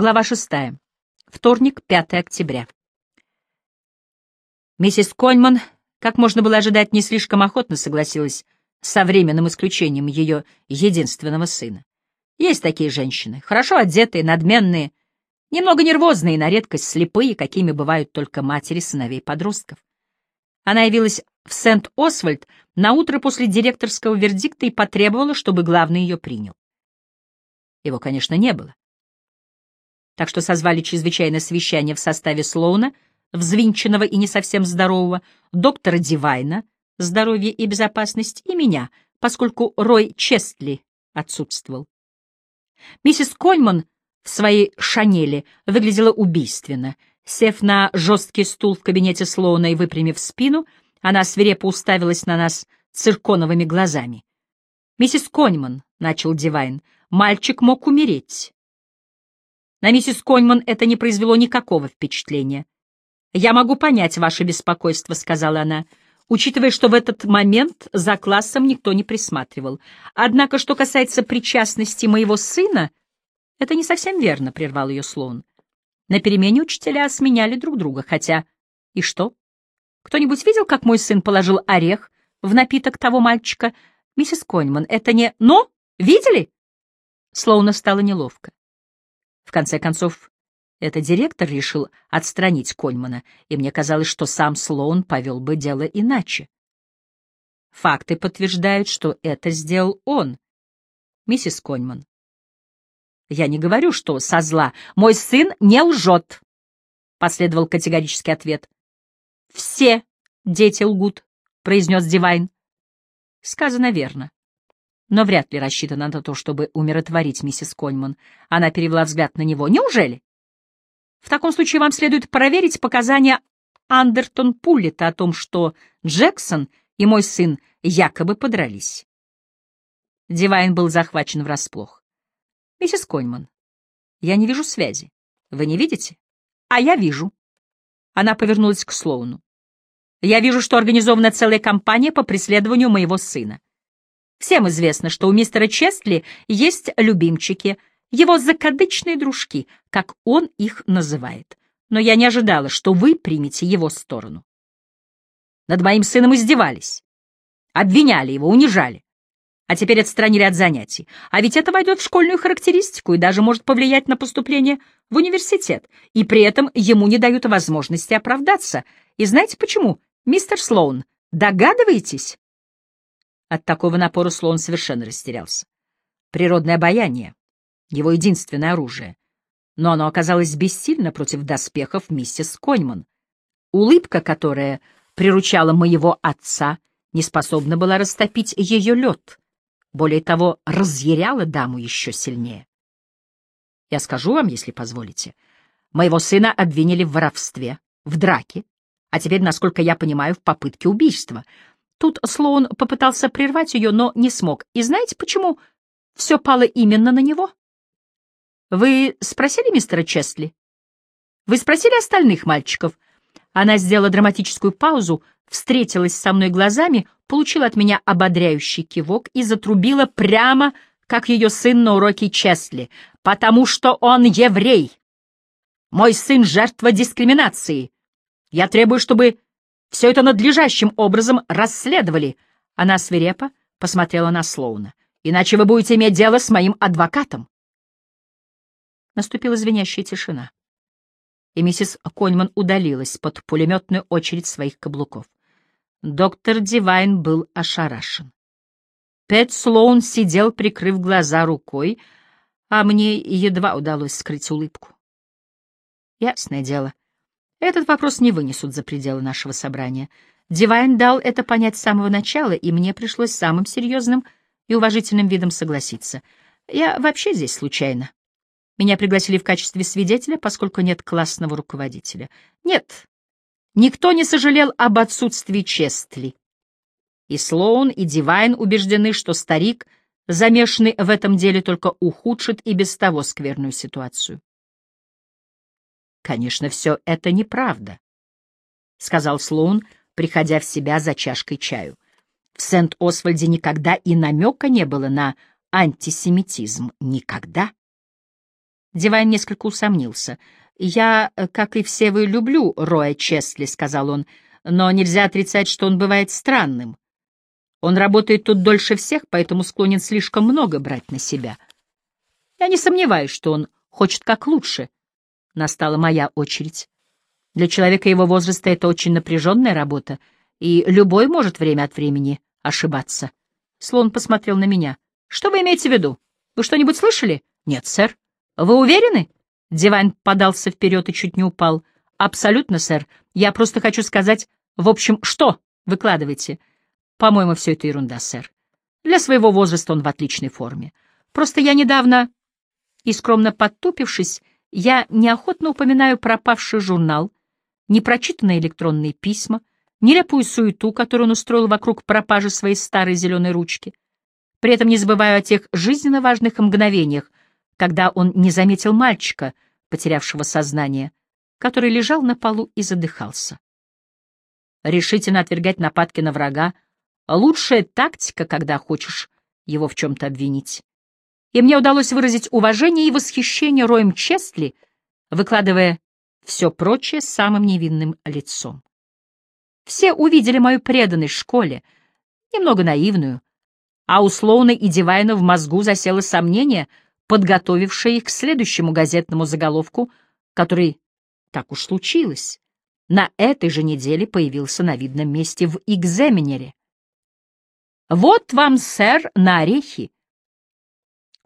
Глава шестая. Вторник, 5 октября. Миссис Коньман, как можно было ожидать, не слишком охотно согласилась со временным исключением ее единственного сына. Есть такие женщины, хорошо одетые, надменные, немного нервозные и на редкость слепые, какими бывают только матери сыновей подростков. Она явилась в Сент-Освальд на утро после директорского вердикта и потребовала, чтобы главный ее принял. Его, конечно, не было так что созвали чрезвычайное совещание в составе Слоуна, взвинченного и не совсем здорового, доктора Дивайна, здоровье и безопасность, и меня, поскольку Рой Честли отсутствовал. Миссис Кольман в своей шанели выглядела убийственно. Сев на жесткий стул в кабинете Слоуна и выпрямив спину, она свирепо уставилась на нас цирконовыми глазами. «Миссис Коньман», — начал Дивайн, — «мальчик мог умереть. На миссис Коньман это не произвело никакого впечатления. «Я могу понять ваше беспокойство», — сказала она, учитывая, что в этот момент за классом никто не присматривал. «Однако, что касается причастности моего сына...» «Это не совсем верно», — прервал ее Слоун. «На перемене учителя сменяли друг друга, хотя...» «И что? Кто-нибудь видел, как мой сын положил орех в напиток того мальчика? Миссис Коньман, это не... Но? Видели?» Слоуна стало неловко. В конце концов, это директор решил отстранить Кольмана, и мне казалось, что сам Слоун повел бы дело иначе. Факты подтверждают, что это сделал он, миссис Коньман. Я не говорю, что со зла. Мой сын не лжет, — последовал категорический ответ. Все дети лгут, — произнес Дивайн. Сказано верно но вряд ли рассчитана на то, чтобы умиротворить миссис Коньман. Она перевела взгляд на него. «Неужели?» «В таком случае вам следует проверить показания Андертон Пуллета о том, что Джексон и мой сын якобы подрались». Дивайн был захвачен врасплох. «Миссис Коньман, я не вижу связи. Вы не видите?» «А я вижу». Она повернулась к Слоуну. «Я вижу, что организована целая кампания по преследованию моего сына. Всем известно, что у мистера Честли есть любимчики, его закадычные дружки, как он их называет. Но я не ожидала, что вы примете его сторону. Над моим сыном издевались, обвиняли его, унижали, а теперь отстранили от занятий. А ведь это войдет в школьную характеристику и даже может повлиять на поступление в университет, и при этом ему не дают возможности оправдаться. И знаете почему, мистер Слоун, догадываетесь? От такого напора слон совершенно растерялся. Природное обаяние — его единственное оружие. Но оно оказалось бессильно против доспехов миссис Коньман. Улыбка, которая приручала моего отца, не способна была растопить ее лед. Более того, разъяряла даму еще сильнее. Я скажу вам, если позволите. Моего сына обвинили в воровстве, в драке, а теперь, насколько я понимаю, в попытке убийства — Тут Слоун попытался прервать ее, но не смог. И знаете, почему все пало именно на него? Вы спросили мистера Честли? Вы спросили остальных мальчиков? Она сделала драматическую паузу, встретилась со мной глазами, получила от меня ободряющий кивок и затрубила прямо, как ее сын на уроке Честли, потому что он еврей. Мой сын — жертва дискриминации. Я требую, чтобы все это надлежащим образом расследовали. Она свирепо посмотрела на Слоуна. Иначе вы будете иметь дело с моим адвокатом. Наступила звенящая тишина. И миссис Коньман удалилась под пулеметную очередь своих каблуков. Доктор Дивайн был ошарашен. Пэт Слоун сидел, прикрыв глаза рукой, а мне едва удалось скрыть улыбку. Ясное дело, этот вопрос не вынесут за пределы нашего собрания. Дивайн дал это понять с самого начала, и мне пришлось самым серьезным и уважительным видом согласиться. Я вообще здесь случайно. Меня пригласили в качестве свидетеля, поскольку нет классного руководителя. Нет, никто не сожалел об отсутствии Честли. И Слоун, и Дивайн убеждены, что старик, замешанный в этом деле, только ухудшит и без того скверную ситуацию. Конечно, все это неправда, — сказал Слоун, приходя в себя за чашкой чаю. В Сент-Освальде никогда и намека не было на антисемитизм. Никогда. Дивайн несколько усомнился. «Я, как и все вы, люблю Роя Честли», — сказал он, — «но нельзя отрицать, что он бывает странным. Он работает тут дольше всех, поэтому склонен слишком много брать на себя. Я не сомневаюсь, что он хочет как лучше. Настала моя очередь. Для человека его возраста это очень напряженная работа, и любой может время от времени ошибаться. Слон посмотрел на меня. «Что вы имеете в виду? Вы что-нибудь слышали?» «Нет, сэр». «Вы уверены?» Дивайн подался вперед и чуть не упал. «Абсолютно, сэр. Я просто хочу сказать... В общем, что? Выкладывайте». «По-моему, все это ерунда, сэр. Для своего возраста он в отличной форме. Просто я недавно...» И скромно подтупившись, я неохотно упоминаю пропавший журнал, непрочитанные электронные письма, нелепую суету, которую он устроил вокруг пропажи своей старой зеленой ручки. При этом не забываю о тех жизненно важных мгновениях, когда он не заметил мальчика, потерявшего сознание, который лежал на полу и задыхался. Решительно отвергать нападки на врага — лучшая тактика, когда хочешь его в чем-то обвинить. И мне удалось выразить уважение и восхищение Роем Честли, выкладывая все прочее самым невинным лицом. Все увидели мою преданность школе, немного наивную, а у Слоуна и Дивайна в мозгу засело сомнение, подготовившее их к следующему газетному заголовку, который, так уж случилось, на этой же неделе появился на видном месте в экзаменере. «Вот вам, сэр, на орехи!»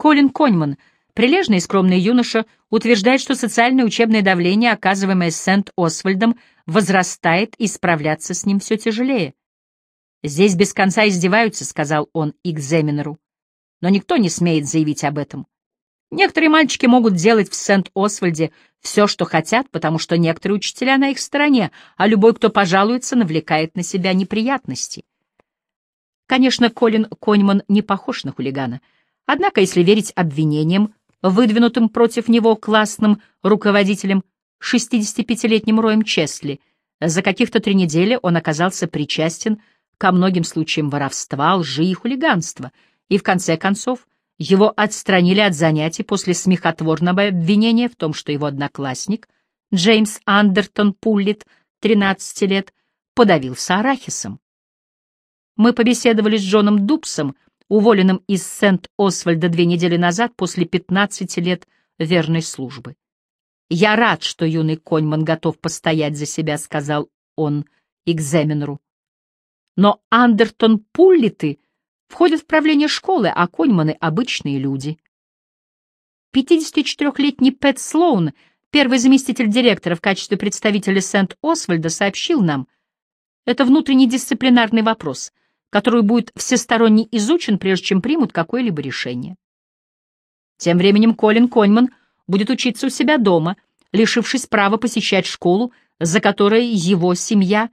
Колин Коньман — Прилежный и скромный юноша утверждает, что социальное учебное давление, оказываемое Сент-Освальдом, возрастает и справляться с ним все тяжелее. «Здесь без конца издеваются», — сказал он экзаменеру. «Но никто не смеет заявить об этом. Некоторые мальчики могут делать в Сент-Освальде все, что хотят, потому что некоторые учителя на их стороне, а любой, кто пожалуется, навлекает на себя неприятности». Конечно, Колин Коньман не похож на хулигана. Однако, если верить обвинениям, выдвинутым против него классным руководителем, 65-летним Роем Чесли. За каких-то три недели он оказался причастен ко многим случаям воровства, лжи и хулиганства, и в конце концов его отстранили от занятий после смехотворного обвинения в том, что его одноклассник Джеймс Андертон Пуллит, 13 лет, подавился арахисом. Мы побеседовали с Джоном Дубсом, уволенным из Сент-Освальда две недели назад после 15 лет верной службы. «Я рад, что юный Коньман готов постоять за себя», — сказал он экзаменеру. «Но Андертон Пуллиты входят в правление школы, а Коньманы — обычные люди». 54-летний Пэт Слоун, первый заместитель директора в качестве представителя Сент-Освальда, сообщил нам, это внутренний дисциплинарный вопрос — который будет всесторонне изучен, прежде чем примут какое-либо решение. Тем временем Колин Коньман будет учиться у себя дома, лишившись права посещать школу, за которой его семья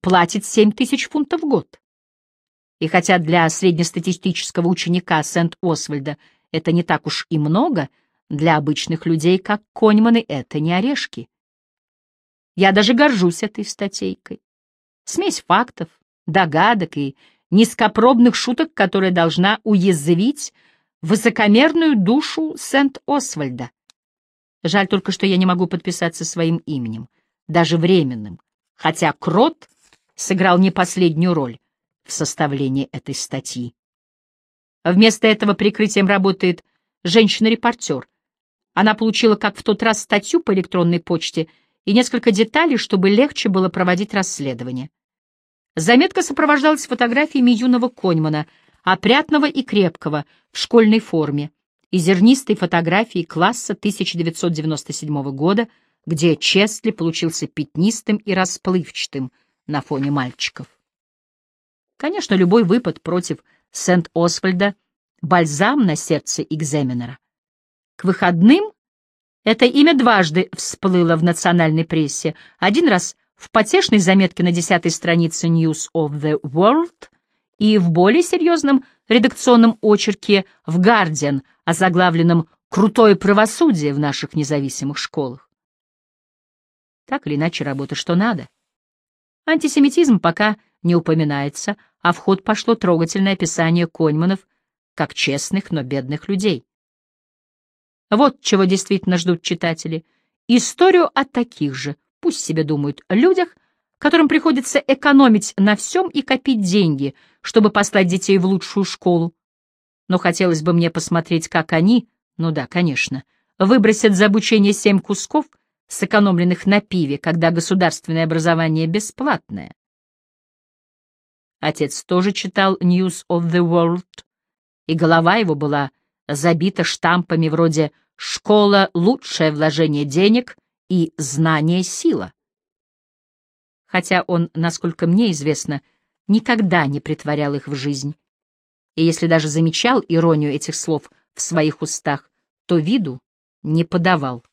платит 7 тысяч фунтов в год. И хотя для среднестатистического ученика Сент-Освальда это не так уж и много, для обычных людей, как Коньманы, это не орешки. Я даже горжусь этой статейкой. Смесь фактов, догадок и низкопробных шуток, которая должна уязвить высокомерную душу Сент-Освальда. Жаль только, что я не могу подписаться своим именем, даже временным, хотя Крот сыграл не последнюю роль в составлении этой статьи. Вместо этого прикрытием работает женщина-репортер. Она получила, как в тот раз, статью по электронной почте и несколько деталей, чтобы легче было проводить расследование. Заметка сопровождалась фотографиями юного Коньмана, опрятного и крепкого, в школьной форме, и зернистой фотографии класса 1997 года, где Чесли получился пятнистым и расплывчатым на фоне мальчиков. Конечно, любой выпад против Сент-Освальда — бальзам на сердце экзаменера. К выходным это имя дважды всплыло в национальной прессе, один раз — в потешной заметке на десятой странице News of the World и в более серьезном редакционном очерке в Guardian, озаглавленном «Крутое правосудие в наших независимых школах». Так или иначе, работа что надо. Антисемитизм пока не упоминается, а в ход пошло трогательное описание Коньманов как честных, но бедных людей. Вот чего действительно ждут читатели. Историю о таких же, пусть себе думают, людях, которым приходится экономить на всем и копить деньги, чтобы послать детей в лучшую школу. Но хотелось бы мне посмотреть, как они, ну да, конечно, выбросят за обучение семь кусков, сэкономленных на пиве, когда государственное образование бесплатное. Отец тоже читал News of the World, и голова его была забита штампами вроде «Школа — лучшее вложение денег» и «Знание — сила». Хотя он, насколько мне известно, никогда не притворял их в жизнь. И если даже замечал иронию этих слов в своих устах, то виду не подавал.